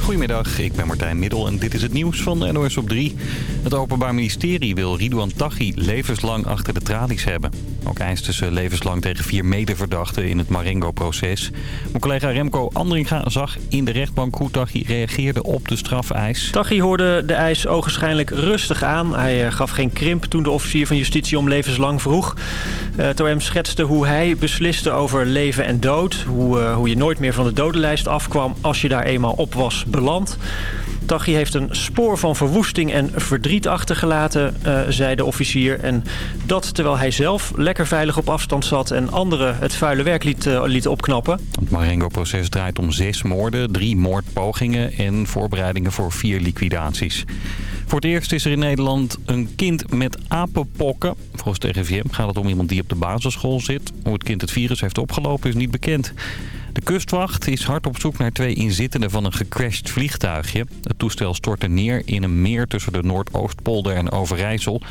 Goedemiddag, ik ben Martijn Middel en dit is het nieuws van NOS op 3. Het Openbaar Ministerie wil Ridouan Taghi levenslang achter de tralies hebben. Ook eisten ze levenslang tegen vier medeverdachten in het Marengo-proces. Mijn collega Remco Andringa zag in de rechtbank hoe Taghi reageerde op de strafeis. Taghi hoorde de eis ogenschijnlijk rustig aan. Hij eh, gaf geen krimp toen de officier van justitie om levenslang vroeg. Het OM schetste hoe hij besliste over leven en dood. Hoe, uh, hoe je nooit meer van de dodenlijst afkwam als je daar eenmaal op was beland. Taghi heeft een spoor van verwoesting en verdriet achtergelaten, uh, zei de officier. En dat terwijl hij zelf lekker veilig op afstand zat en anderen het vuile werk liet, uh, liet opknappen. Het Marengo-proces draait om zes moorden, drie moordpogingen en voorbereidingen voor vier liquidaties. Voor het eerst is er in Nederland een kind met apenpokken. Volgens de RIVM gaat het om iemand die op de basisschool zit. Hoe het kind het virus heeft opgelopen is niet bekend. De kustwacht is hard op zoek naar twee inzittenden van een gecrashed vliegtuigje. Het toestel stortte neer in een meer tussen de Noordoostpolder en Overijssel.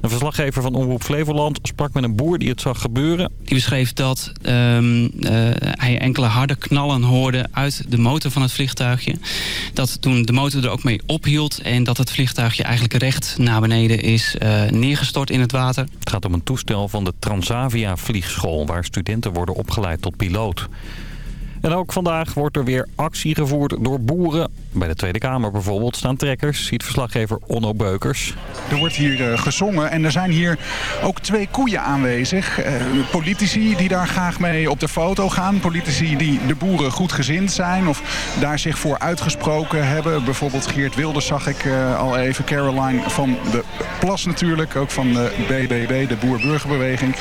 Een verslaggever van Omroep Flevoland sprak met een boer die het zag gebeuren. Die beschreef dat um, uh, hij enkele harde knallen hoorde uit de motor van het vliegtuigje. Dat toen de motor er ook mee ophield en dat het vliegtuigje eigenlijk recht naar beneden is uh, neergestort in het water. Het gaat om een toestel van de Transavia vliegschool waar studenten worden opgeleid tot piloot. En ook vandaag wordt er weer actie gevoerd door boeren. Bij de Tweede Kamer bijvoorbeeld staan trekkers, ziet verslaggever Onno Beukers. Er wordt hier uh, gezongen en er zijn hier ook twee koeien aanwezig. Uh, politici die daar graag mee op de foto gaan. Politici die de boeren goed gezind zijn of daar zich voor uitgesproken hebben. Bijvoorbeeld Geert Wilders zag ik uh, al even. Caroline van de Plas natuurlijk, ook van de BBB, de Boer-Burgerbeweging.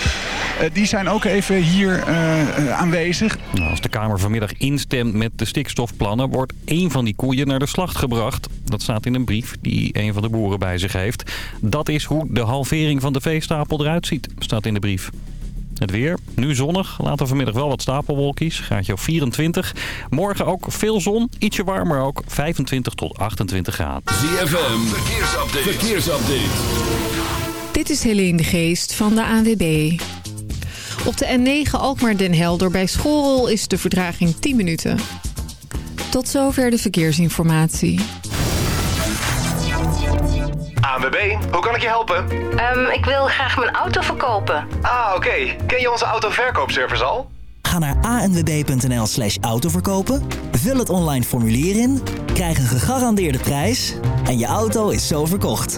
Die zijn ook even hier aanwezig. Nou, als de Kamer vanmiddag instemt met de stikstofplannen... wordt één van die koeien naar de slacht gebracht. Dat staat in een brief die een van de boeren bij zich heeft. Dat is hoe de halvering van de veestapel eruit ziet, staat in de brief. Het weer, nu zonnig, later vanmiddag wel wat stapelwolkies, graadje op 24. Morgen ook veel zon, ietsje warmer ook, 25 tot 28 graden. ZFM, verkeersupdate. verkeersupdate. Dit is Helene de Geest van de ANWB. Op de N9 Alkmaar-Den Helder bij Schorrel is de verdraging 10 minuten. Tot zover de verkeersinformatie. ANWB, hoe kan ik je helpen? Um, ik wil graag mijn auto verkopen. Ah, oké. Okay. Ken je onze autoverkoopservice al? Ga naar anwb.nl slash autoverkopen, vul het online formulier in, krijg een gegarandeerde prijs en je auto is zo verkocht.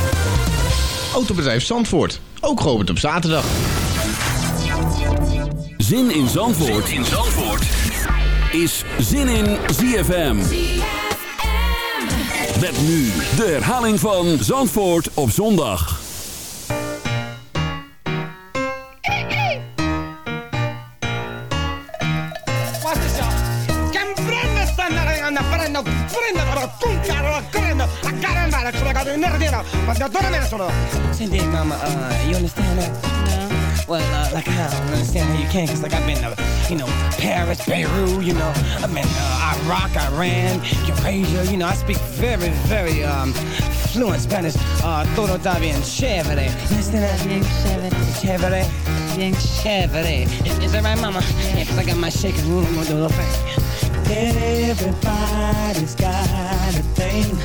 Autobedrijf Zandvoort, ook geopend op zaterdag. Zin in Zandvoort, zin in Zandvoort. is Zin in ZFM. Met nu de herhaling van Zandvoort op zondag. Send it, mama. Uh, you understand that? No. Well, uh, like I don't understand how you can, cause like I've been to, you know, Paris, Beirut, you know, I've been uh, Iraq, Iran, Eurasia, you know, I speak very, very um, fluent Spanish. Uh, todo está bien chévere. Understand that? Bien chévere. Chévere. Bien chévere. Is, is that right, mama? Yeah, cause I got my shaking room, I'm gonna do a little thing. Everybody's got a thing,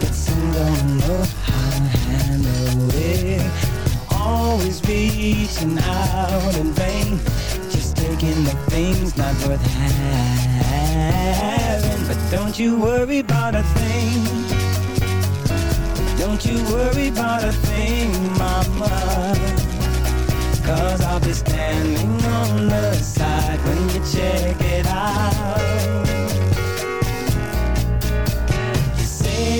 but some don't know how to handle it. Always reaching out in vain, just taking the things not worth having. But don't you worry about a thing. Don't you worry about a thing, mama. Cause I'll be standing on the side when you check it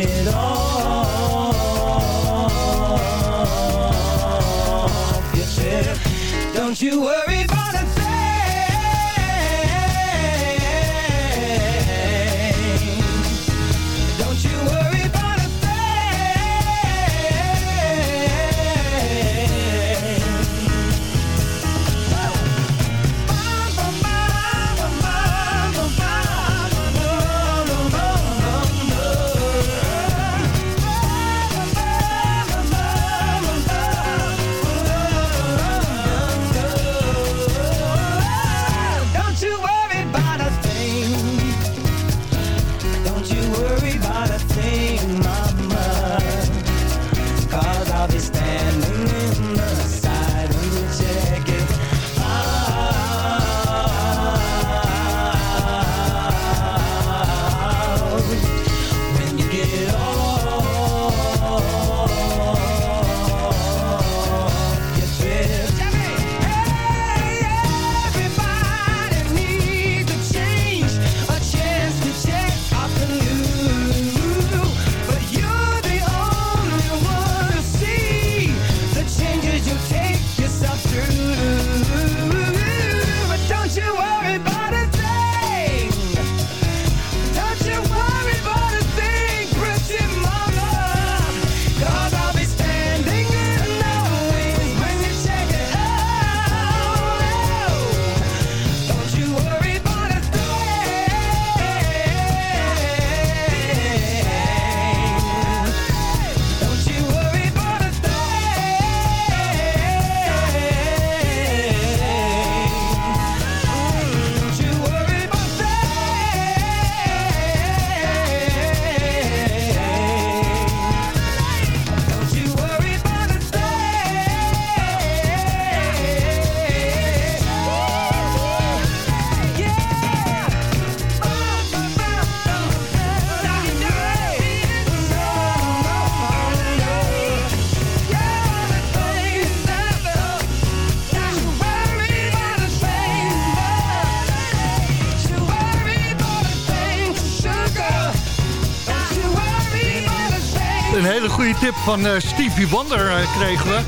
get off. Your don't you worry goede tip van eh, Stevie Wonder eh, kregen we.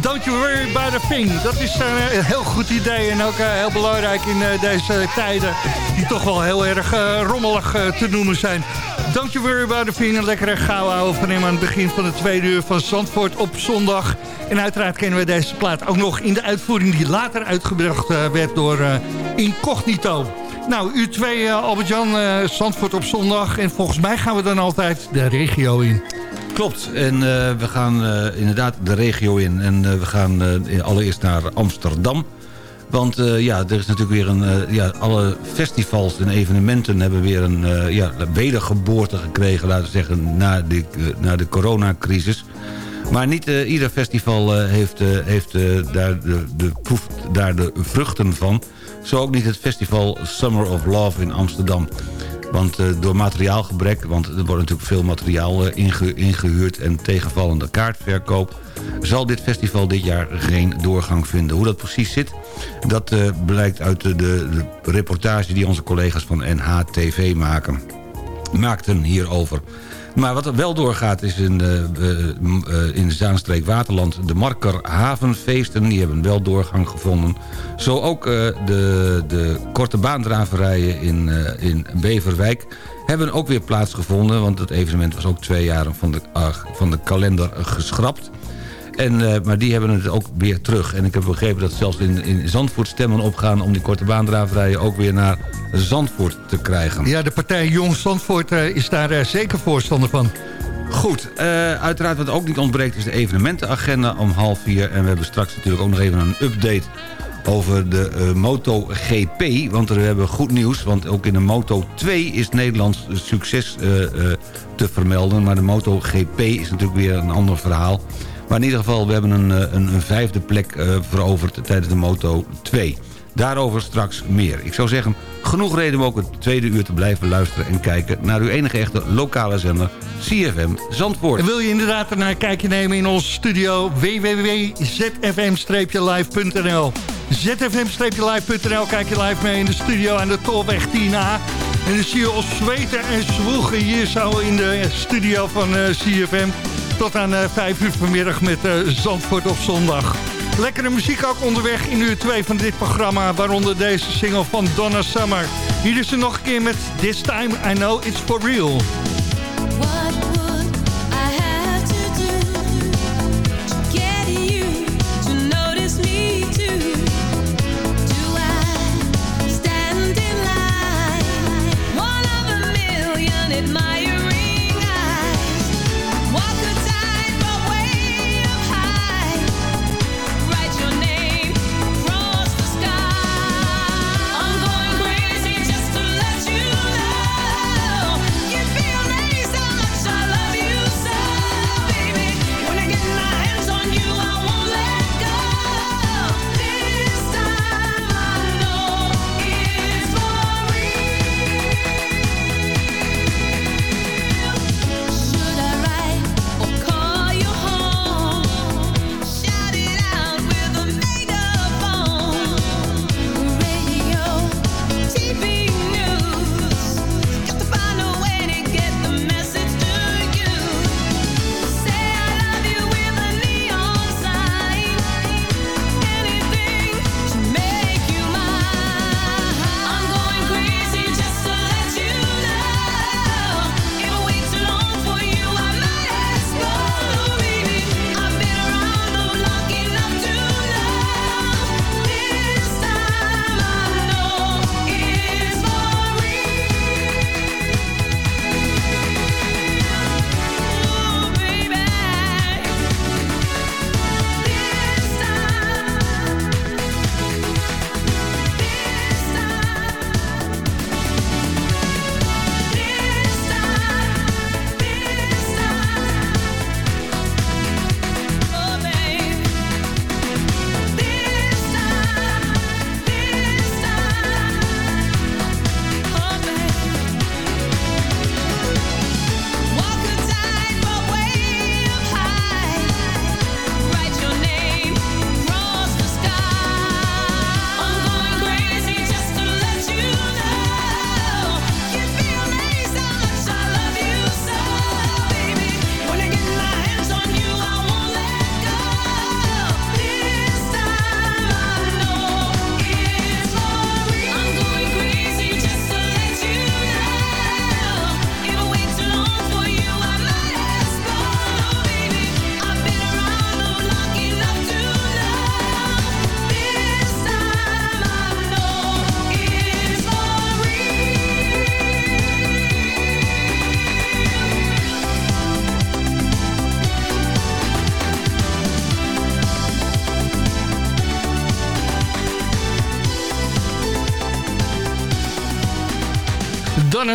Don't you worry about a thing. Dat is eh, een heel goed idee en ook heel belangrijk in deze tijden... die toch wel heel erg rommelig te noemen zijn. Don't you worry about a thing. Een lekkere gauw overnemen aan het begin van de tweede uur van Zandvoort op zondag. En uiteraard kennen we deze plaat ook nog in de uitvoering... die later uitgebracht werd door Incognito. Nou, uur 2 Albert-Jan, Zandvoort op zondag. En volgens mij gaan we dan altijd de regio in. Klopt, en eh, we gaan eh, inderdaad de regio in. En eh, we gaan allereerst naar Amsterdam. Want ja, er is natuurlijk weer een... ja, alle festivals en evenementen hebben weer een eh, ja, wedergeboorte gekregen... laten we zeggen, na de, na de coronacrisis. Maar niet ieder festival heeft, heeft daar, de, de, proeft daar de vruchten van. Zo ook niet het festival Summer of Love in Amsterdam. Want eh, door materiaalgebrek, want er wordt natuurlijk veel materiaal eh, inge- ingehuurd... en tegenvallende kaartverkoop... zal dit festival dit jaar geen doorgang vinden. Hoe dat precies zit, dat eh, blijkt uit de, de reportage... die onze collega's van NHTV maken, maakten hierover. Maar wat er wel doorgaat is in eh, eh, in Zaanstreek Waterland... de Marker Havenfeesten, die hebben wel doorgang gevonden. Zo ook eh, de, de korte baandraverijen in, in Beverwijk... hebben ook weer plaatsgevonden... want het evenement was ook twee jaren van de, van de kalender geschrapt... En, eh, maar die hebben het ook weer terug. En ik heb begrepen dat zelfs in, in Zandvoort stemmen opgaan... om die korte baandraverijen ook weer naar Zandvoort te krijgen. Ja, de partij Jong Zandvoort eh, is daar eh, zeker voorstander van. Goed, uiteraard wat ook niet ontbreekt is de evenementenagenda om half vier. En we hebben straks natuurlijk ook nog even een update over de eh, MotoGP. Want we hebben goed nieuws, want ook in de Moto 2 is Nederlands succes te vermelden. Maar de MotoGP is natuurlijk weer een ander verhaal. Maar in ieder geval, we hebben een, eh, een, een vijfde plek eh, veroverd tijdens de Moto 2. Daarover straks meer. Ik zou zeggen, genoeg reden om ook het tweede uur te blijven luisteren... en kijken naar uw enige echte lokale zender CFM Zandvoort. En wil je inderdaad een kijkje nemen in onze studio www.zfm-live.nl zfm-live.nl kijk je live mee in de studio aan de Tolweg 10A. En dan zie je ons zweten en zwoegen hier zo in de studio van eh, CFM. Tot aan uh, eh, 5 uur vanmiddag met uh, Zandvoort op zondag. Lekkere muziek ook onderweg in uur 2 van dit programma. Waaronder deze single van Donna Summer. Hier is ze nog een keer met This Time I Know It's For Real.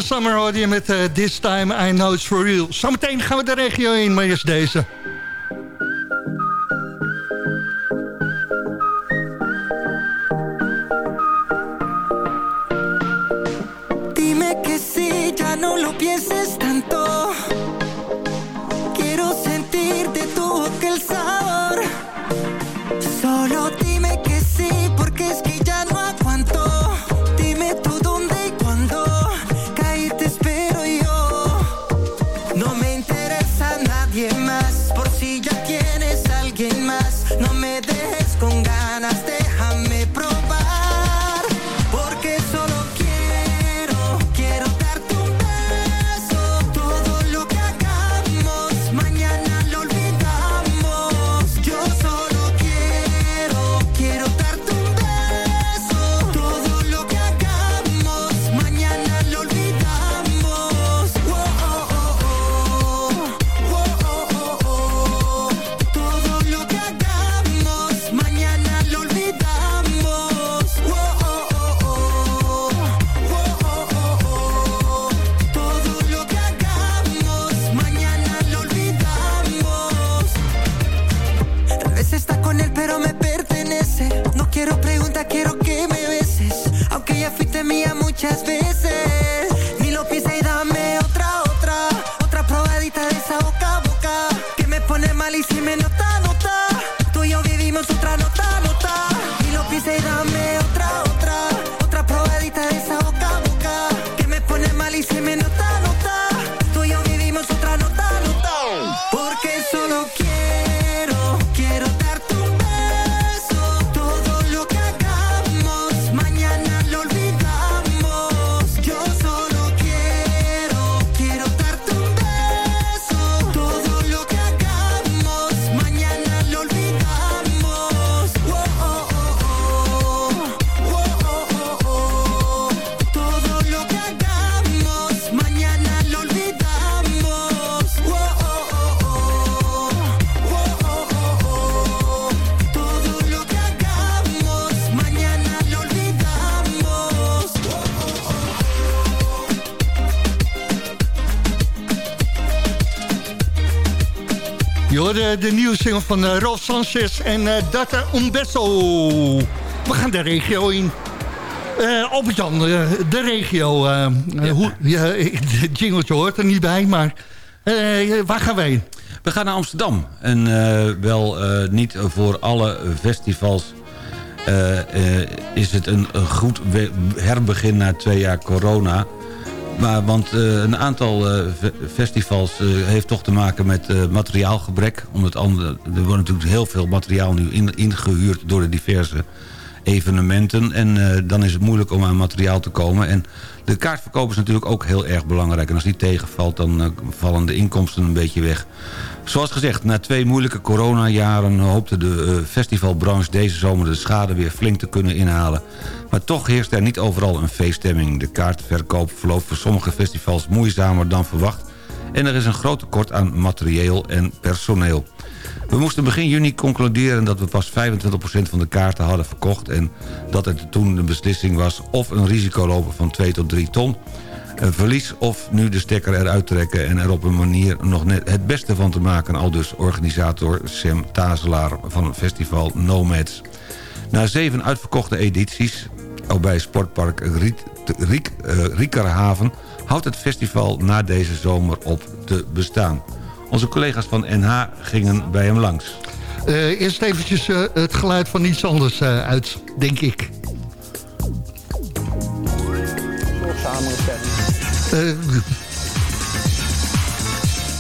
Summer hoor je met uh, This Time I Know It's For Real. Zometeen gaan we de regio in, maar eerst deze. De nieuwe single van uh, Rolf Sanchez en uh, Data Un Beso. We gaan de regio in. Uh, Albert-Jan, uh, de regio. Uh, ja. hoe, ja, de jingletje hoort er niet bij, maar waar gaan wij heen? We gaan naar Amsterdam. En wel niet voor alle festivals is het een, een goed herbegin na twee jaar corona... Maar, want uh, een aantal uh, festivals uh, heeft toch te maken met materiaalgebrek. Omdat er wordt natuurlijk heel veel materiaal nu in, ingehuurd door de diverse evenementen. En dan is het moeilijk om aan materiaal te komen. En de kaartverkoop is natuurlijk ook heel erg belangrijk. En als die tegenvalt, dan vallen de inkomsten een beetje weg. Zoals gezegd, na twee moeilijke coronajaren hoopte de festivalbranche deze zomer de schade weer flink te kunnen inhalen. Maar toch heerst er niet overal een feeststemming. De kaartverkoop verloopt voor sommige festivals moeizamer dan verwacht. En er is een groot tekort aan materieel en personeel. We moesten begin juni concluderen dat we pas 25% van de kaarten hadden verkocht... en dat het toen de beslissing was of een risico lopen van 2 tot 3 ton... een verlies of nu de stekker eruit trekken... en er op een manier nog net het beste van te maken... al dus organisator Sam Tazelaar van het festival Nomads. Na zeven uitverkochte edities, ook bij Sportpark Riet, Riek, uh, Riekerhaven... houdt het festival na deze zomer op te bestaan. Onze collega's van NH gingen bij hem langs. Uh, eerst eventjes uh, het geluid van iets anders uh, uit, denk ik.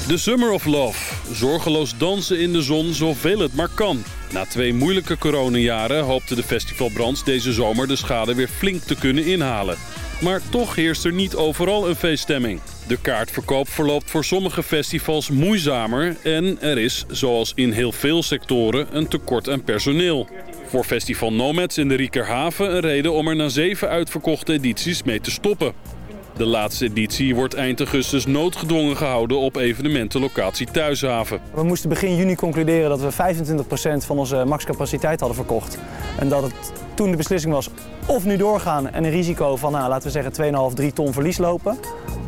The Summer of Love. Zorgeloos dansen in de zon zoveel het maar kan. Na twee moeilijke coronajaren hoopte de festivalbranche deze zomer de schade weer flink te kunnen inhalen. Maar toch heerst er niet overal een feeststemming. De kaartverkoop verloopt voor sommige festivals moeizamer en er is, zoals in heel veel sectoren, een tekort aan personeel. Voor Festival Nomads in de Riekerhaven een reden om er na zeven uitverkochte edities mee te stoppen. De laatste editie wordt eind augustus noodgedwongen gehouden op evenementenlocatie Thuishaven. We moesten begin juni concluderen dat we 25% van onze maxcapaciteit hadden verkocht. En dat het toen de beslissing was of nu doorgaan en een risico van, nou, laten we zeggen, 2,5, 3 ton verlies lopen.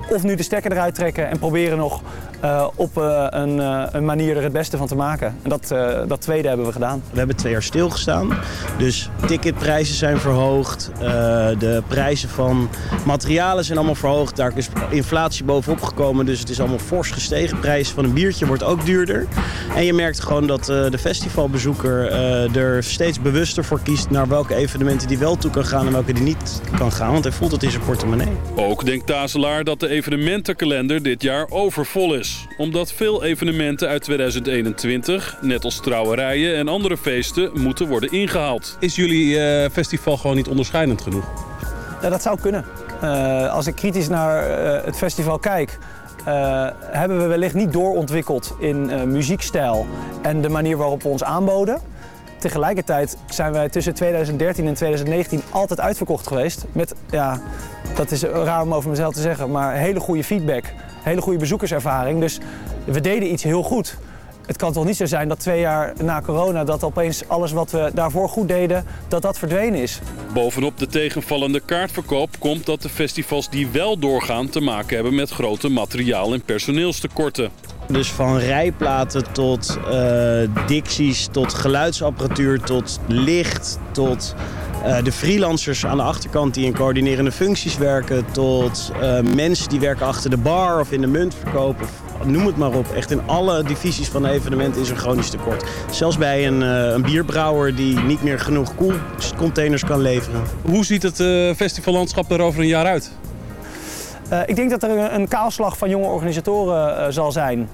Of nu de stekker eruit trekken en proberen nog uh, op uh, een, uh, een, manier er het beste van te maken. En dat, dat tweede hebben we gedaan. We hebben twee jaar stilgestaan. Dus ticketprijzen zijn verhoogd. de prijzen van materialen zijn allemaal verhoogd. Daar is inflatie bovenop gekomen. Dus het is allemaal fors gestegen. De prijs van een biertje wordt ook duurder. En je merkt gewoon dat de festivalbezoeker er steeds bewuster voor kiest... naar welke evenementen die wel toe kan gaan en welke die niet kan gaan. Want hij voelt het in zijn portemonnee. Ook denkt Tazelaar dat de evenementenkalender dit jaar overvol is omdat veel evenementen uit 2021, net als trouwerijen en andere feesten, moeten worden ingehaald. Is jullie uh, festival gewoon niet onderscheidend genoeg? Ja, dat zou kunnen. Uh, als ik kritisch naar uh, het festival kijk, hebben we wellicht niet doorontwikkeld in muziekstijl en de manier waarop we ons aanboden. Tegelijkertijd zijn wij tussen 2013 en 2019 altijd uitverkocht geweest. Met, ja, dat is raar om over mezelf te zeggen, maar hele goede feedback. Hele goede bezoekerservaring. Dus we deden iets heel goed. Het kan toch niet zo zijn dat twee jaar na corona... dat opeens alles wat we daarvoor goed deden, dat dat verdwenen is. Bovenop de tegenvallende kaartverkoop komt dat de festivals die wel doorgaan... te maken hebben met grote materiaal- en personeelstekorten. Dus van rijplaten tot uh, dicties, tot geluidsapparatuur, tot licht, tot uh, de freelancers aan de achterkant die in coördinerende functies werken... tot uh, mensen die werken achter de bar of in de muntverkoop of noem het maar op. Echt in alle divisies van de evenementen is er chronisch tekort. Zelfs bij een, eh, een bierbrouwer die niet meer genoeg koelcontainers kan leveren. Hoe ziet het eh, festivallandschap er over een jaar uit? Eh, ik denk dat er een, een kaalslag van jonge organisatoren eh, zal zijn.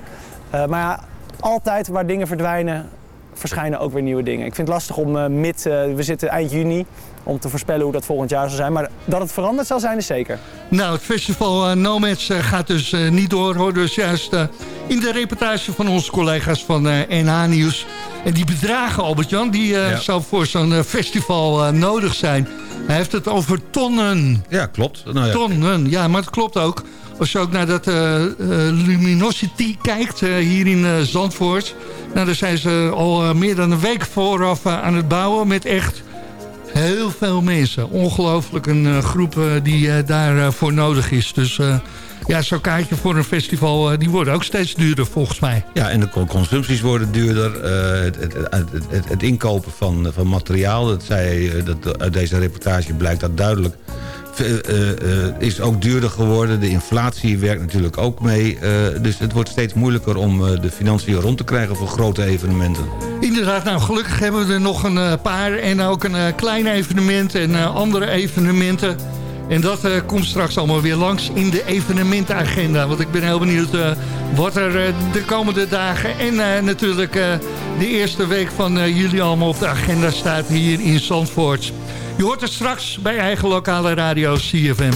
Eh, maar ja, altijd waar dingen verdwijnen, verschijnen ook weer nieuwe dingen. Ik vind het lastig om eh, mid, we zitten eind juni, om te voorspellen hoe dat volgend jaar zal zijn. Maar dat het veranderd zal zijn, is zeker. Nou, het festival uh, Nomads uh, gaat dus uh, niet door. Hoor. Dus juist uh, in de reportage van onze collega's van NH Nieuws. En die bedragen, Albert-Jan, die ja. zou voor zo'n festival nodig zijn. Hij heeft het over tonnen. Ja, klopt. Nou, ja. Tonnen, ja, maar het klopt ook. Als je ook naar dat Luminosity kijkt, hier in Zandvoort... Nou, daar zijn ze al meer dan een week vooraf aan het bouwen met echt heel veel mensen. Ongelooflijk een groep die daarvoor nodig is. Dus ja, zo'n kaartje voor een festival, die worden ook steeds duurder volgens mij. Ja, en de consumpties worden duurder. Het het, het, het, inkopen van, van materiaal, dat zei, dat, uit deze reportage blijkt dat duidelijk uh, uh, is ook duurder geworden. De inflatie werkt natuurlijk ook mee. Uh, dus het wordt steeds moeilijker om de financiën rond te krijgen voor grote evenementen. Inderdaad, nou gelukkig hebben we er nog een paar. En ook een klein evenement en andere evenementen. En dat komt straks allemaal weer langs in de evenementenagenda. Want ik ben heel benieuwd wat er de komende dagen... en natuurlijk de eerste week van juli allemaal op de agenda staat hier in Zandvoort. Je hoort het straks bij eigen lokale radio CFM.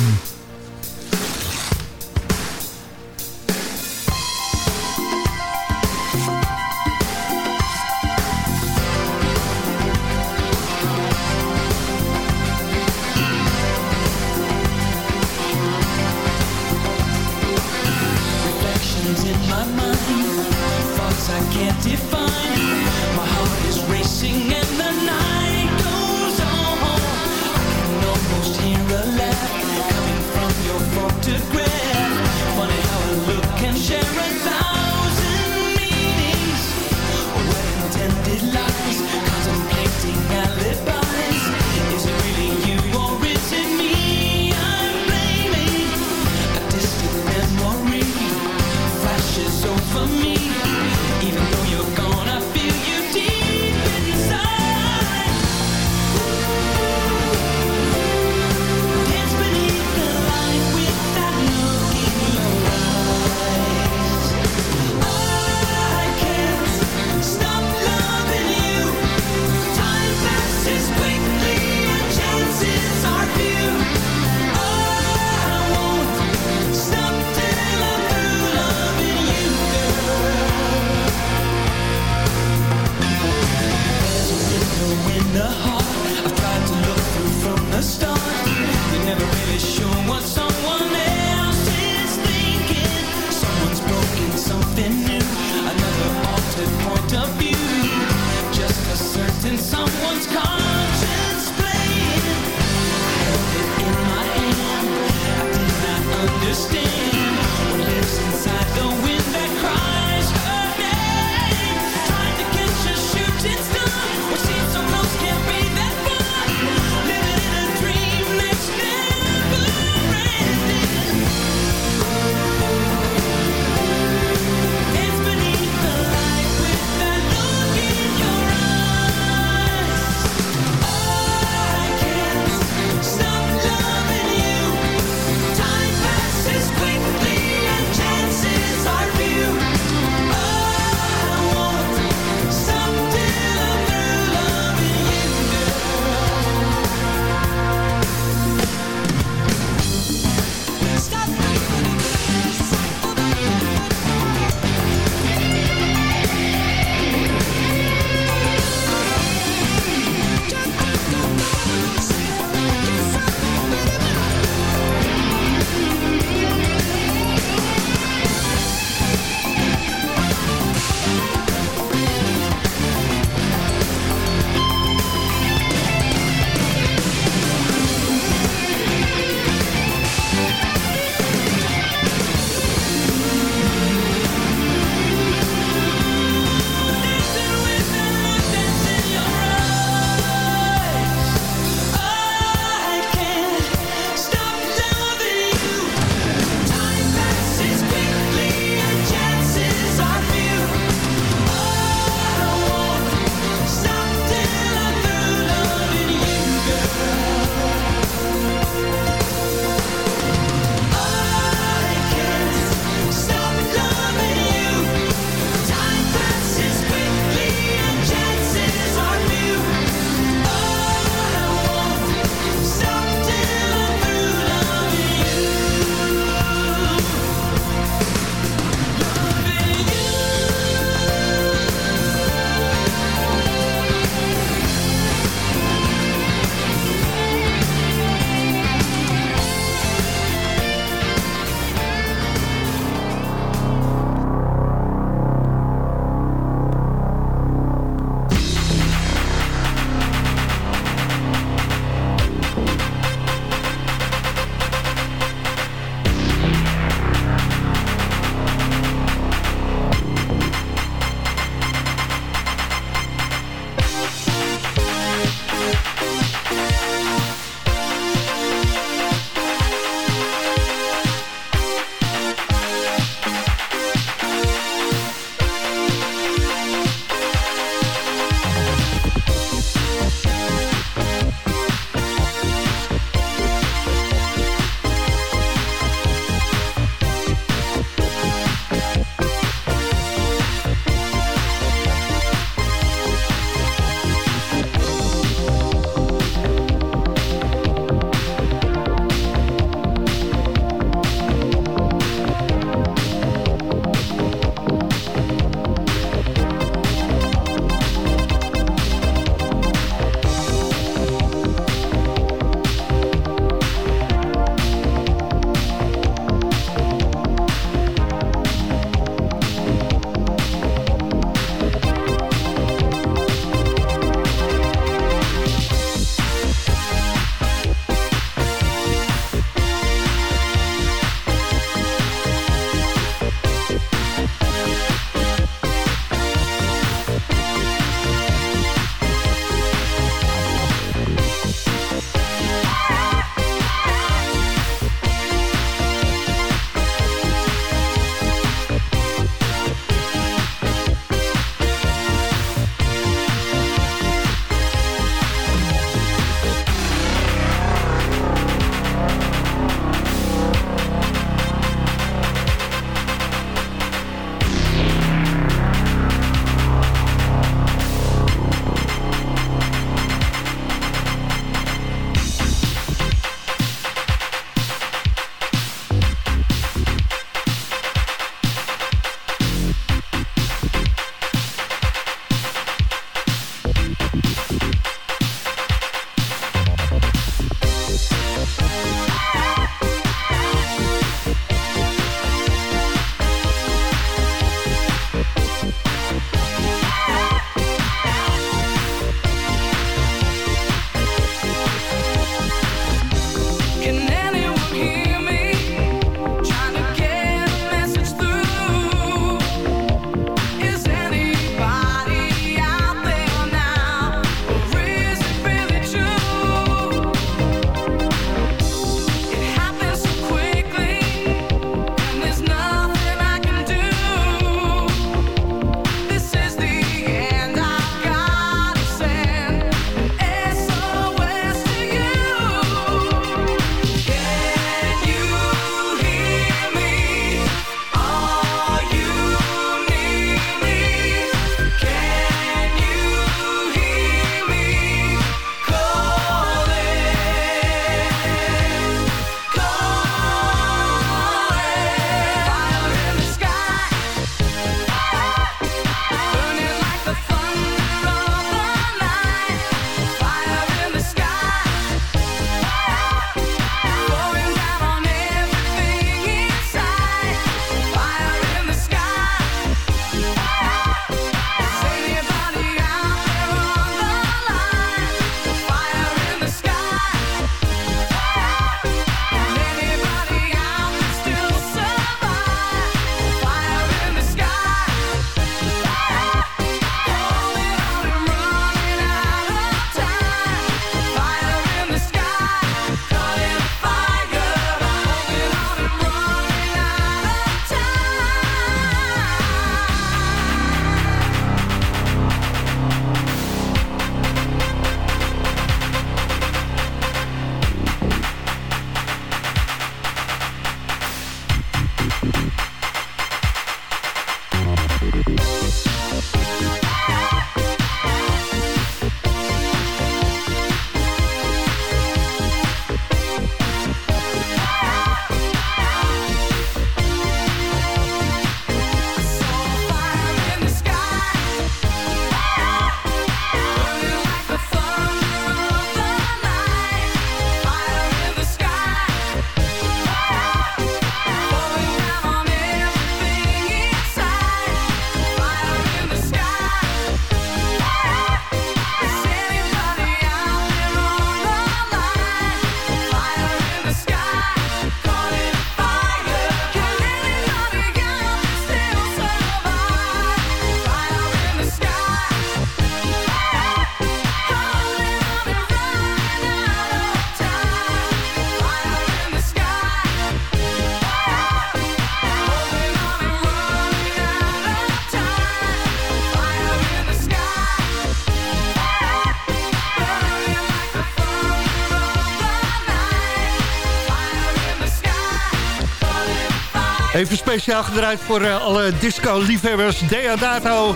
Even speciaal gedraaid voor uh, alle disco-liefhebbers. Deodato,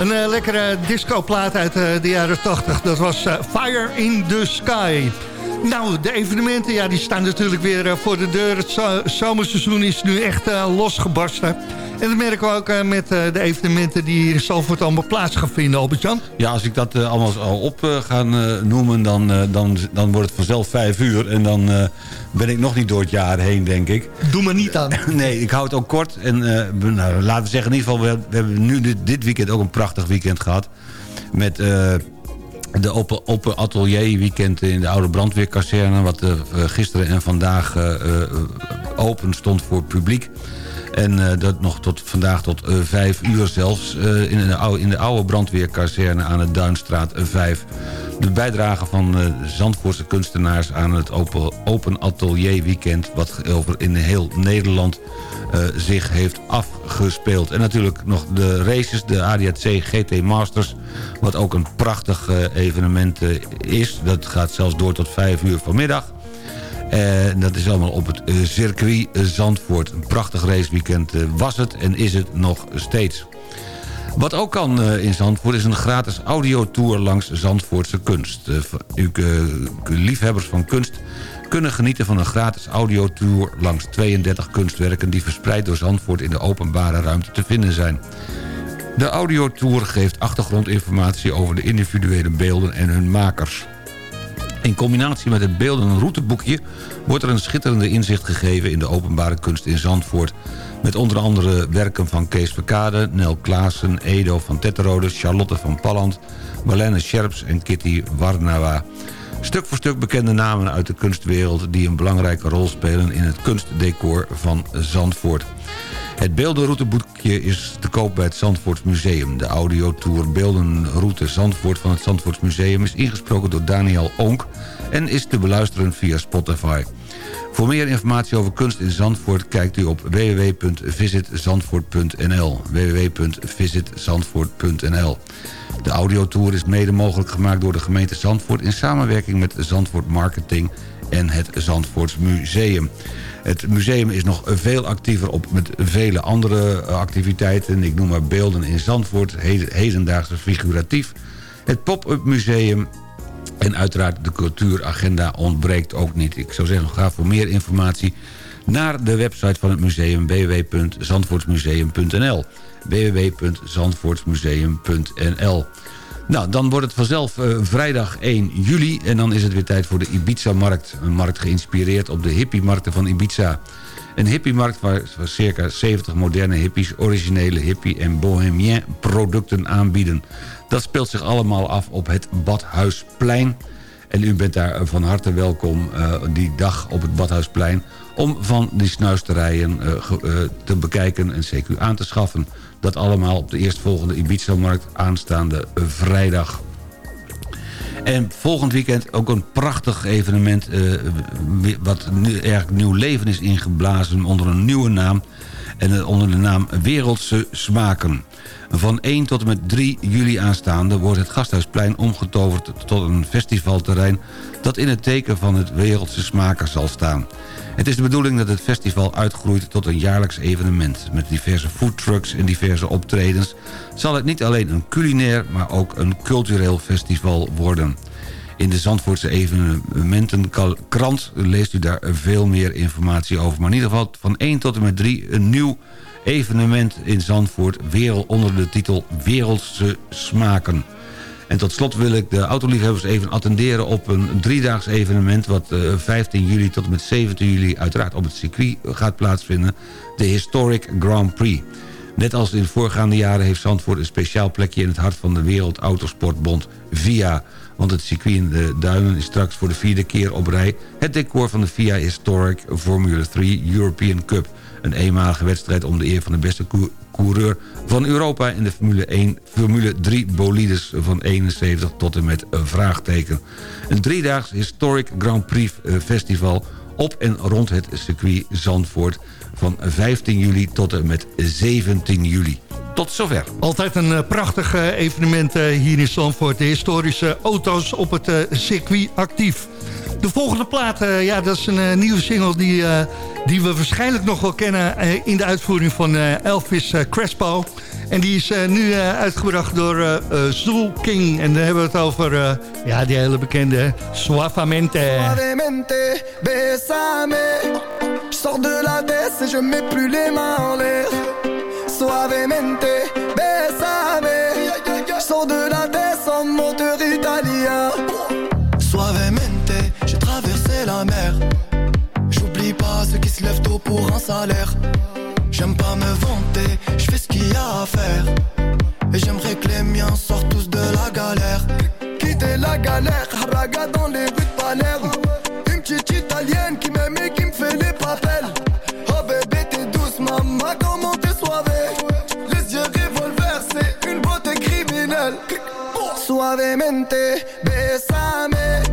een uh, lekkere disco-plaat uit uh, de jaren 80. Dat was Fire in the Sky. Nou, de evenementen ja, die staan natuurlijk weer voor de deur. Het zomerseizoen is nu echt losgebarsten. En dat merken we ook uh, met uh, de evenementen die hier in allemaal plaats gaan vinden, Albert-Jan. Ja, als ik dat uh, allemaal al op ga noemen, dan, dan, dan wordt het vanzelf vijf uur. En dan ben ik nog niet door het jaar heen, denk ik. Doe maar niet aan. nee, ik hou het ook kort. En nou, laten we zeggen, in ieder geval, we, we hebben nu dit, dit, weekend ook een prachtig weekend gehad. Met de open, open atelier weekend in de oude brandweerkazerne... wat gisteren en vandaag open stond voor publiek. En uh, dat nog tot vandaag tot uh, vijf uur zelfs uh, in, de oude, in de oude brandweerkazerne aan de Duinstraat 5. De bijdrage van Zandvoortse kunstenaars aan het Open, open Atelier Weekend... wat over in heel Nederland zich heeft afgespeeld. En natuurlijk nog de races, de ADAC GT Masters... wat ook een prachtig evenement is. Dat gaat zelfs door tot vijf uur vanmiddag. En dat is allemaal op het eh, circuit Zandvoort. Een prachtig raceweekend eh, was het en is het nog steeds. Wat ook kan eh, in Zandvoort is een gratis audiotour langs Zandvoortse kunst. U, liefhebbers van kunst kunnen genieten van een gratis audiotour langs 32 kunstwerken... die verspreid door Zandvoort in de openbare ruimte te vinden zijn. De audiotour geeft achtergrondinformatie over de individuele beelden en hun makers. In combinatie met het beelden routeboekje wordt er een schitterende inzicht gegeven in de openbare kunst in Zandvoort. Met onder andere werken van Kees Verkade, Nel Klaassen, Edo van Tetterode, Charlotte van Palland, Marlene Scherps en Kitty Warnawa. Stuk voor stuk bekende namen uit de kunstwereld die een belangrijke rol spelen in het kunstdecor van Zandvoort. Het beeldenrouteboekje is te koop bij het Zandvoorts Museum. De audiotour Beeldenroute Zandvoort van het Zandvoorts Museum... is ingesproken door Daniel Onk en is te beluisteren via Spotify. Voor meer informatie over kunst in Zandvoort... kijkt u op www.visitzandvoort.nl www.visitzandvoort.nl De audiotour is mede mogelijk gemaakt door de gemeente Zandvoort... in samenwerking met Zandvoort Marketing en het Zandvoorts Museum. Het museum is nog veel actiever op met vele andere activiteiten. Ik noem maar beelden in Zandvoort, hedendaagse figuratief. Het pop-up museum en uiteraard de cultuuragenda ontbreekt ook niet. Ik zou zeggen, ga voor meer informatie naar de website van het museum www.zandvoortsmuseum.nl www.zandvoortsmuseum.nl nou, dan wordt het vanzelf uh, vrijdag 1 juli. En dan is het weer tijd voor de Ibiza-markt. Een markt geïnspireerd op de hippie-markten van Ibiza. Een hippie-markt waar, waar circa 70 moderne hippies... originele hippie- en bohemien producten aanbieden. Dat speelt zich allemaal af op het Badhuisplein. En u bent daar van harte welkom uh, die dag op het Badhuisplein... om van die snuisterijen uh, te bekijken en CQ aan te schaffen... Dat allemaal op de eerstvolgende Ibiza-markt aanstaande vrijdag. En volgend weekend ook een prachtig evenement... Wat nu eigenlijk nieuw leven is ingeblazen onder een nieuwe naam... en uh, onder de naam Wereldse Smaken. Van 1 tot en met 3 juli aanstaande wordt het Gasthuisplein omgetoverd tot een festivalterrein... dat in het teken van het Wereldse Smaken zal staan. Het is de bedoeling dat het festival uitgroeit tot een jaarlijks evenement. Met diverse foodtrucks en diverse optredens... zal het niet alleen een culinair, maar ook een cultureel festival worden. In de Zandvoortse evenementenkrant leest u daar veel meer informatie over. Maar in ieder geval van 1 tot en met 3 een nieuw evenement in Zandvoort... wereld onder de titel Wereldse Smaken. En tot slot wil ik de autoliefhebbers even attenderen op een driedaags evenement... wat 15 eh, juli tot en met 17 juli uiteraard op het circuit gaat plaatsvinden. De Historic Grand Prix. Net als in de voorgaande jaren heeft Zandvoort een speciaal plekje... in het hart van de Wereld Autosportbond VIA. Want het circuit in de Duinen is straks voor de vierde keer op rij... het decor van de FIA Historic Formula 3 European Cup. Een eenmalige wedstrijd om de eer van de beste coureur van Europa... in de Formule, 1, Formule 3 bolides van 71 tot en met een vraagteken. Een driedaags Historic Grand Prix eh, Festival op en rond het circuit Zandvoort van 15 juli tot en met 17 juli. Tot zover. Altijd een eh, prachtig eh, evenement eh, hier in Zandvoort. De historische auto's op het circuit actief. De volgende plaat, ja, dat is een nieuwe single die, die we waarschijnlijk nog wel kennen... in de uitvoering van Elvis Crespo. En die is eh, nu eh, uitgebracht door eh, Zool King. En dan hebben we het over ja, die hele bekende Suavemente. Suavemente, besame. Sors de la tête et je mets plus les mains en l'air. Suavemente, besame. Sors de la tête en moteur italien. Suavemente, j'ai traversé la mer. J'oublie pas ceux qui se lèvent tôt pour un salaire. J'aime pas me vanter, je fais ce qu'il y a à faire. Et j'aimerais que les miens sortent tous de la galère. Quitter la galère, raga dans les rues de Palerme. Une petite italienne qui m'aime et qui me fait les papels. Oh bébé, t'es douce, maman, comment t'es soivée? Les yeux revolver, c'est une beauté criminelle. Suavemente, besame.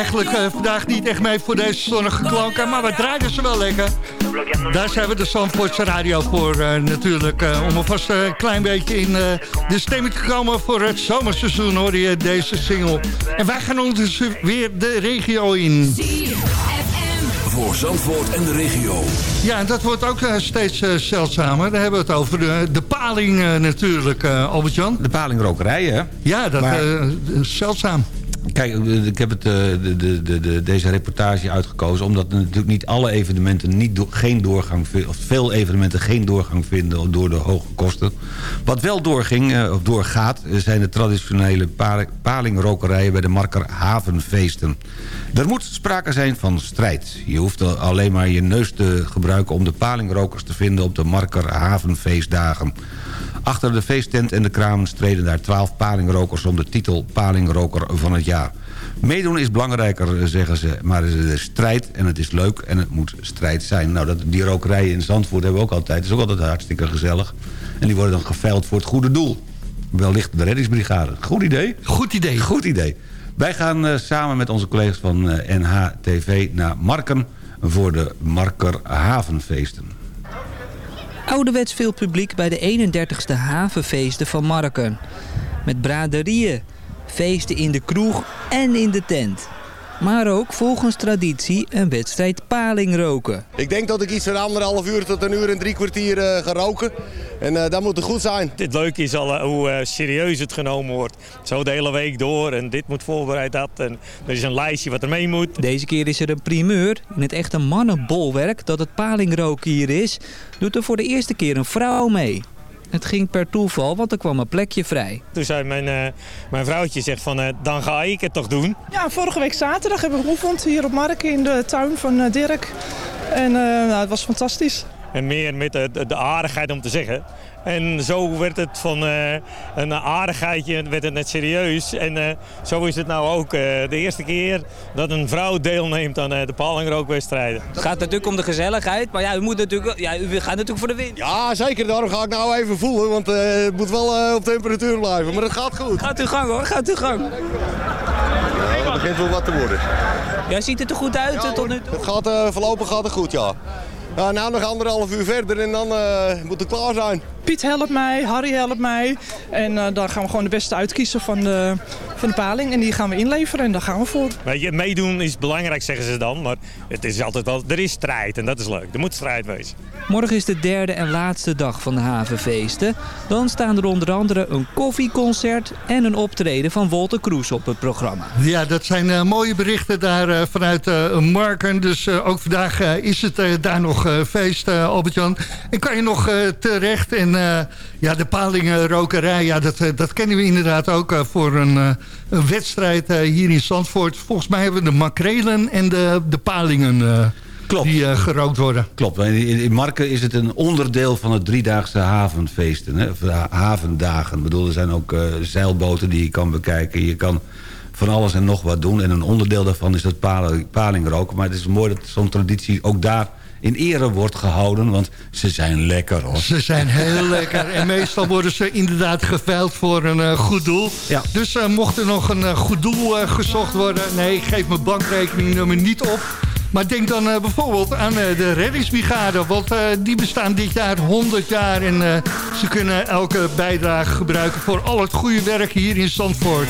Eigenlijk eh, vandaag niet echt mee voor deze zonnige klanken. Maar we draaien ze wel lekker. Daar zijn we de Zandvoortse Radio voor eh, natuurlijk. eh, om alvast een klein beetje in eh, de stemming te komen voor het zomerseizoen hoor je deze single. En wij gaan ondertussen weer de regio in. Voor Zandvoort en de regio. Ja, en dat wordt ook eh, steeds zeldzamer. Daar hebben we het over de, de paling natuurlijk, eh, Albert-Jan. De palingrokerij, hè? Ja, dat Maar- eh, zeldzaam. Kijk, ik heb het, eh, de, de, de, de- deze reportage uitgekozen... omdat natuurlijk niet alle evenementen niet geen doorgang of veel evenementen geen doorgang vinden door de hoge kosten. Wat wel doorging, eh, of doorgaat, zijn de traditionele pa- palingrokerijen... bij de Marker Havenfeesten. Er moet sprake zijn van strijd. Je hoeft al- alleen maar je neus te gebruiken... om de palingrokers te vinden op de Marker Havenfeestdagen. Achter de feesttent en de kramen streden daar twaalf palingrokers... om de titel Palingroker van het jaar. Meedoen is belangrijker, zeggen ze, maar het is strijd en het is leuk en het moet strijd zijn. Nou, dat, die rokerijen in Zandvoort hebben we ook altijd. Dat is ook altijd hartstikke gezellig. En die worden dan geveild voor het goede doel. Wellicht de reddingsbrigade. Goed idee? Goed idee. Goed idee. Wij gaan eh, samen met onze collega's van eh, NHTV naar Marken... voor de Marker Havenfeesten. Ouderwets veel publiek bij de 31ste havenfeesten van Marken. Met braderieën, feesten in de kroeg en in de tent. Maar ook volgens traditie een wedstrijd palingroken. Ik denk dat ik iets van anderhalf uur tot een uur en drie kwartier eh, ga roken. En eh, dat moet er goed zijn. Het leuke is al eh, hoe serieus het genomen wordt. Zo de hele week door en dit moet voorbereid, dat. En er is een lijstje wat er mee moet. Deze keer is er een primeur. In het echte mannenbolwerk dat het palingroken hier is, doet er voor de eerste keer een vrouw mee. Het ging per toeval, want er kwam een plekje vrij. Toen zei mijn, eh, mijn vrouwtje zegt van, eh, dan ga ik het toch doen. Ja, vorige week zaterdag hebben we geoefend hier op Marken in de tuin van eh, Dirk. En eh, nou, het was fantastisch. En meer met de, de, de aardigheid om te zeggen. En zo werd het van eh, een aardigheidje werd het net serieus. En eh, zo is het nou ook eh, de eerste keer dat een vrouw deelneemt aan eh, de palingrookwedstrijden. Het gaat natuurlijk om de gezelligheid, maar ja, u, moet natuurlijk, ja, u gaat natuurlijk voor de win. Ja, zeker. Daarom ga ik nou even voelen. Want eh, het moet wel eh, op temperatuur blijven. Maar het gaat goed. Gaat uw gang hoor, gaat uw gang. Ja, het begint wel wat te worden. Jij ziet het er goed uit tot nu toe. Het gaat, eh, voorlopig gaat het goed, ja. Ja, nou nog anderhalf uur verder en dan eh, moet het klaar zijn. Piet helpt mij, Harry helpt mij. En eh dan gaan we gewoon de beste uitkiezen van de, van de paling. En die gaan we inleveren en daar gaan we voor. Weet je, meedoen is belangrijk, zeggen ze dan. Maar het is altijd wel, er is strijd en dat is leuk. Er moet strijd wezen. Morgen is de derde en laatste dag van de havenfeesten. Dan staan er onder andere een koffieconcert en een optreden van Wolter Kroes op het programma. Ja, dat zijn eh, mooie berichten daar eh, vanuit eh, Marken. Dus ook vandaag is het daar nog feest, Albert-Jan. En kan je nog terecht. En eh, ja, de palingenrokerij, ja, dat, dat kennen we inderdaad ook voor een, eh, een wedstrijd eh, hier in Zandvoort. Volgens mij hebben we de makrelen en de, de palingen eh, Klopt. die eh, gerookt worden. Klopt. In, in, in Marken is het een onderdeel van het driedaagse havenfeesten. Hè? Of, havendagen. Ik bedoel, er zijn ook zeilboten die je kan bekijken. Je kan van alles en nog wat doen. En een onderdeel daarvan is dat paling, palingroken. Maar het is mooi dat zo'n traditie ook daar in ere wordt gehouden. Want ze zijn lekker hoor. Ze zijn heel lekker. En meestal worden ze inderdaad geveild voor een eh, goed doel. Ja. Dus eh, mocht er nog een eh, goed doel gezocht worden... nee, geef mijn bankrekeningnummer niet op. Maar denk dan bijvoorbeeld aan de reddingsbrigade. Want die bestaan dit jaar 100 jaar. En ze kunnen elke bijdrage gebruiken voor al het goede werk hier in Zandvoort.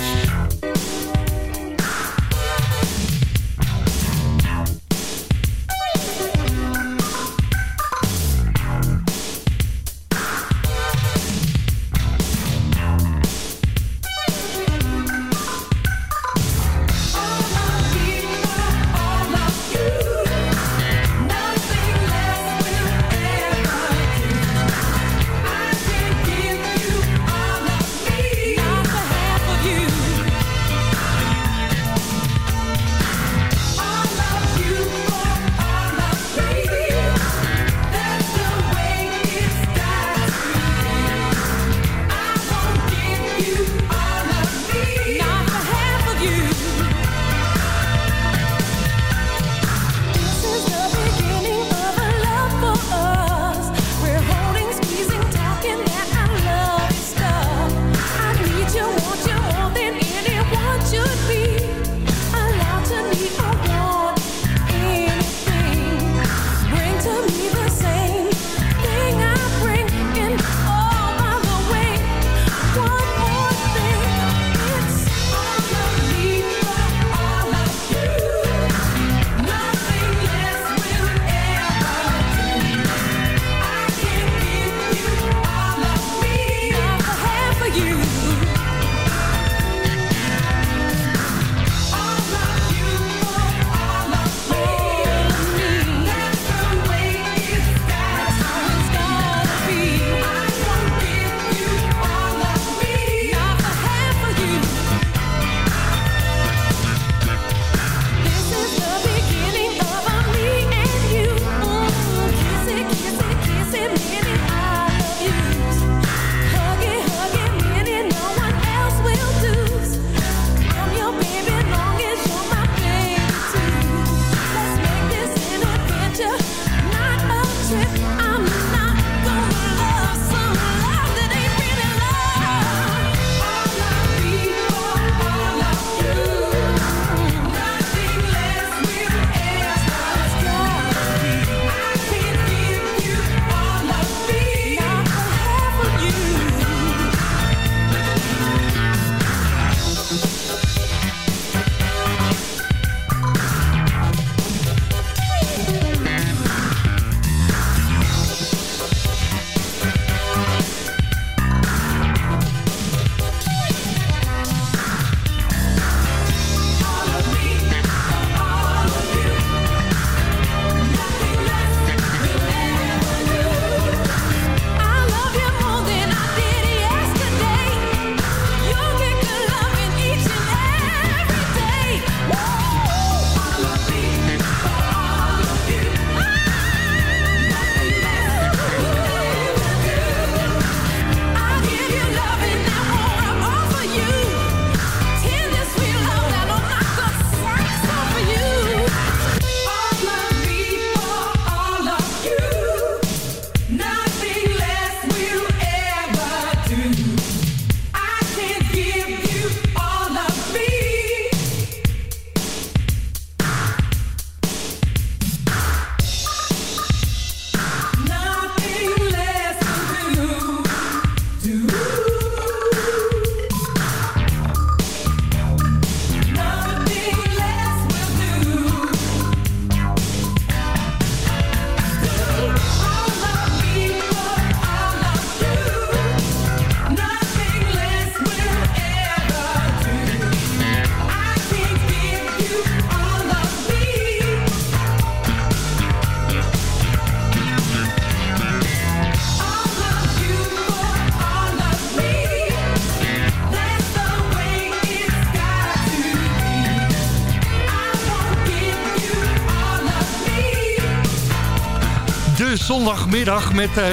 Zondagmiddag met eh,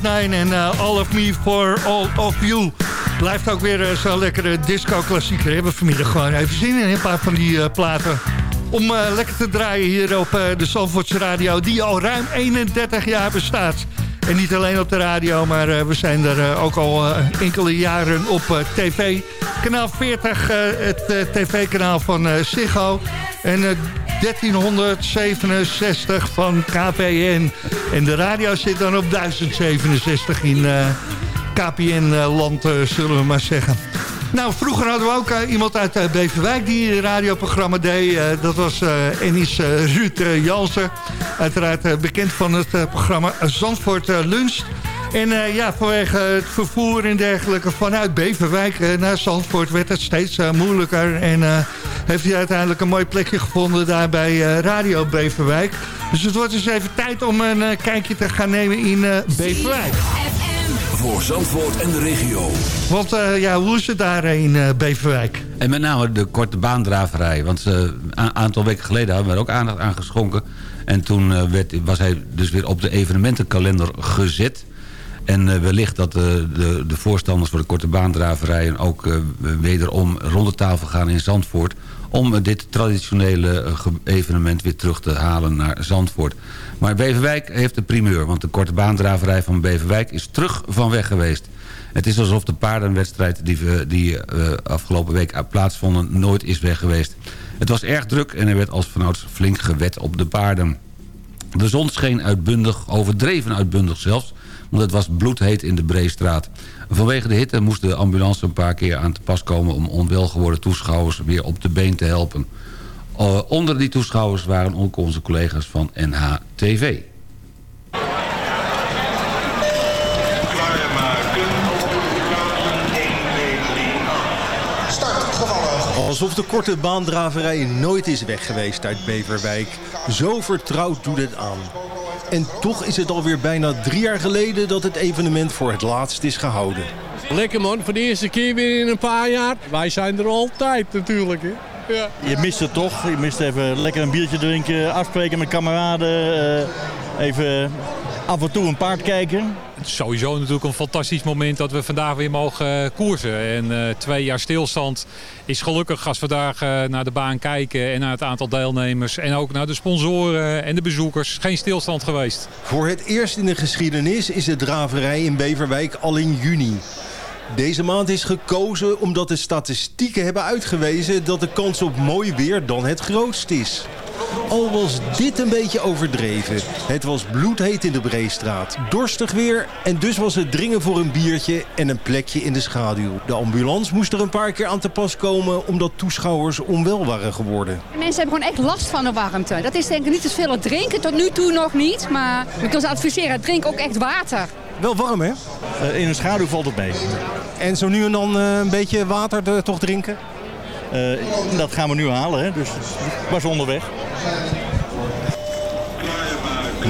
9.9 en eh, All of Me for All of You. Blijft ook weer uh, zo'n lekkere disco-klassieker. We hebben vanmiddag gewoon even zin in een paar van die platen. Om lekker te draaien hier op de Zandvoortse Radio, die al ruim 31 jaar bestaat. En niet alleen op de radio, maar we zijn er ook al enkele jaren op tv. Kanaal 40, het tv-kanaal van Ziggo. En 1367 van KPN. En de radio zit dan op 1067 in KPN-land, zullen we maar zeggen. Nou, vroeger hadden we ook iemand uit Beverwijk die een radioprogramma deed. Dat was Ennis Ruud Jansen. Uiteraard bekend van het programma Zandvoort Lunch. En ja, vanwege het vervoer en dergelijke vanuit Beverwijk naar Zandvoort werd het steeds moeilijker. En heeft hij uiteindelijk een mooi plekje gevonden daar bij Radio Beverwijk. Dus het wordt dus even tijd om een kijkje te gaan nemen in Beverwijk voor Zandvoort en de regio. Want uh, ja, hoe is het daar in uh, Beverwijk? En met name de korte baandraverij. Want uh, een aantal weken geleden hadden we er ook aandacht aan geschonken. En toen werd, was hij dus weer op de evenementenkalender gezet. En wellicht dat de, de, de, voorstanders voor de korte baandraverijen... ook wederom rond de tafel gaan in Zandvoort... om dit traditionele evenement weer terug te halen naar Zandvoort. Maar Beverwijk heeft de primeur, want de korte baandraverij van Beverwijk is terug van weg geweest. Het is alsof de paardenwedstrijd die, die uh, afgelopen week plaatsvonden nooit is weg geweest. Het was erg druk en er werd als vanouds flink gewet op de paarden. De zon scheen uitbundig, overdreven uitbundig zelfs, want het was bloedheet in de Breestraat. Vanwege de hitte moest de ambulance een paar keer aan te pas komen... om onwel geworden toeschouwers weer op de been te helpen. Uh, onder die toeschouwers waren ook onze collega's van NHTV. Alsof de korte baandraverij nooit is weg geweest uit Beverwijk. Zo vertrouwd doet het aan. En toch is het alweer bijna drie jaar geleden dat het evenement voor het laatst is gehouden. Lekker man, voor de eerste keer weer in een paar jaar. Wij zijn er altijd natuurlijk. Hè? Ja. Je mist het toch. Je mist even lekker een biertje drinken, afspreken met kameraden. Uh, even af en toe een paard kijken. Het is sowieso natuurlijk een fantastisch moment dat we vandaag weer mogen koersen. En uh, twee jaar stilstand is gelukkig als we vandaag uh, naar de baan kijken... en naar het aantal deelnemers en ook naar de sponsoren en de bezoekers... geen stilstand geweest. Voor het eerst in de geschiedenis is de draverij in Beverwijk al in juni. Deze maand is gekozen omdat de statistieken hebben uitgewezen dat de kans op mooi weer dan het grootst is. Al was dit een beetje overdreven. Het was bloedheet in de Breestraat. Dorstig weer en dus was het dringen voor een biertje en een plekje in de schaduw. De ambulance moest er een paar keer aan te pas komen omdat toeschouwers onwel waren geworden. Mensen hebben gewoon echt last van de warmte. Dat is denk ik niet te veel drinken, tot nu toe nog niet. Maar ik kan ze adviseren, drink ook echt water. Wel warm, hè? Uh, in een schaduw valt het mee. En zo nu en dan uh, een beetje water de, toch drinken? Uh, dat gaan we nu halen, hè? dus was onderweg.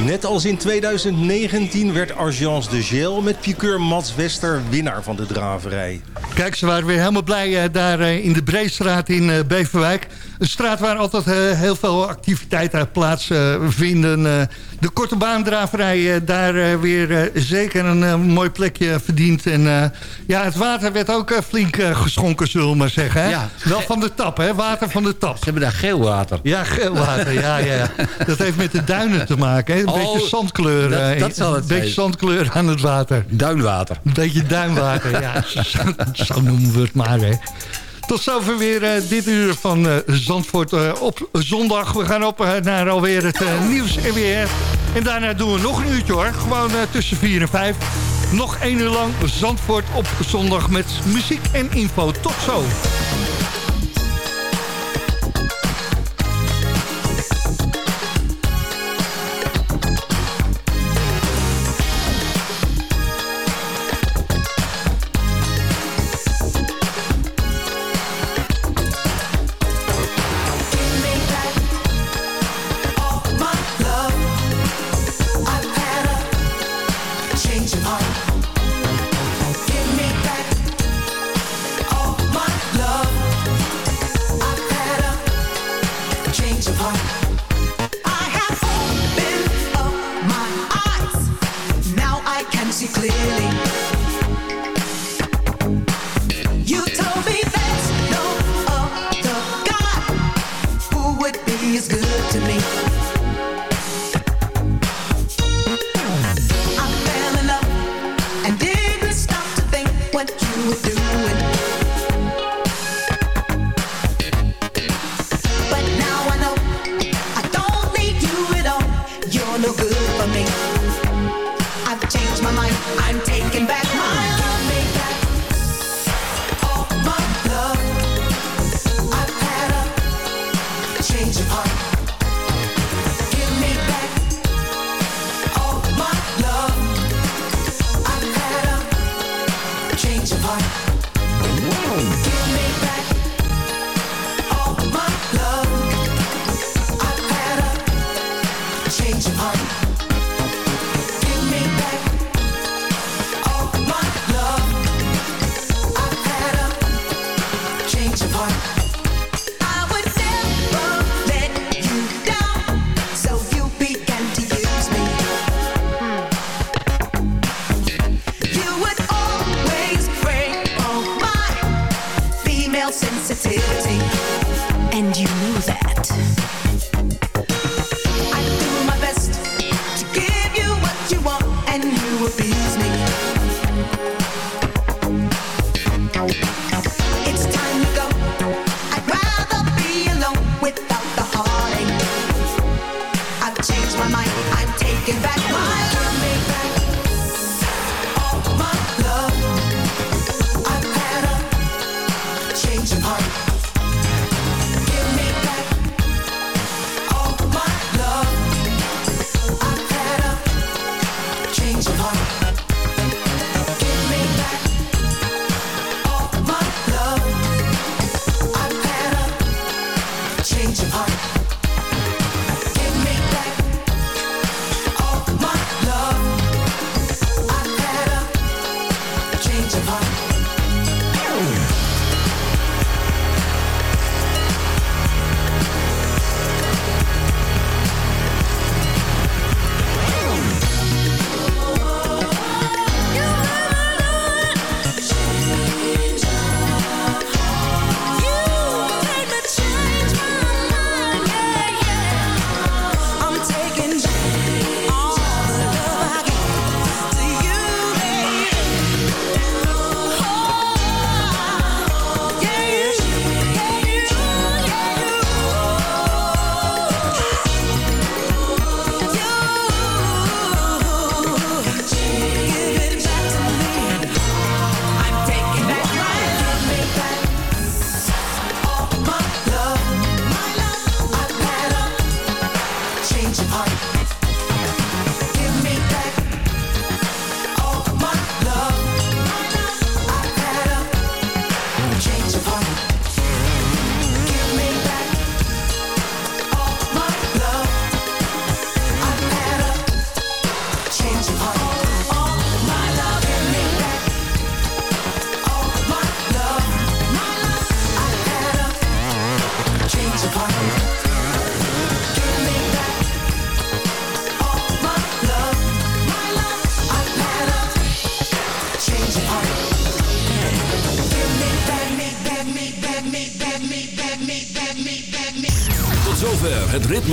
Net als in 2019 werd Argence de Gel met piqueur Mats Wester winnaar van de draverij. Kijk, ze waren weer helemaal blij uh, daar uh, in de Breestraat in uh, Beverwijk. Een straat waar altijd heel veel activiteiten plaatsvinden. de korte baandraverij daar weer zeker een mooi plekje verdiend. En ja, het water werd ook flink geschonken, zullen we maar zeggen. Hè? Ja. Wel van de tap, hè? Water van de tap. Ze hebben daar geel water. Ja, geel water, ja, ja. Dat heeft met de duinen te maken, hè? Een oh, beetje zandkleur. Dat, dat zal het Een beetje zandkleur aan het water. Duinwater. Een beetje duinwater, ja. Zo noemen we het maar, hè. Tot zover weer uh, dit uur van uh, Zandvoort uh, op zondag. We gaan op naar alweer het nieuws en weer. En daarna doen we nog een uurtje hoor. Gewoon tussen 4 en 5. Nog één uur lang Zandvoort op zondag met muziek en info. Tot zo. I.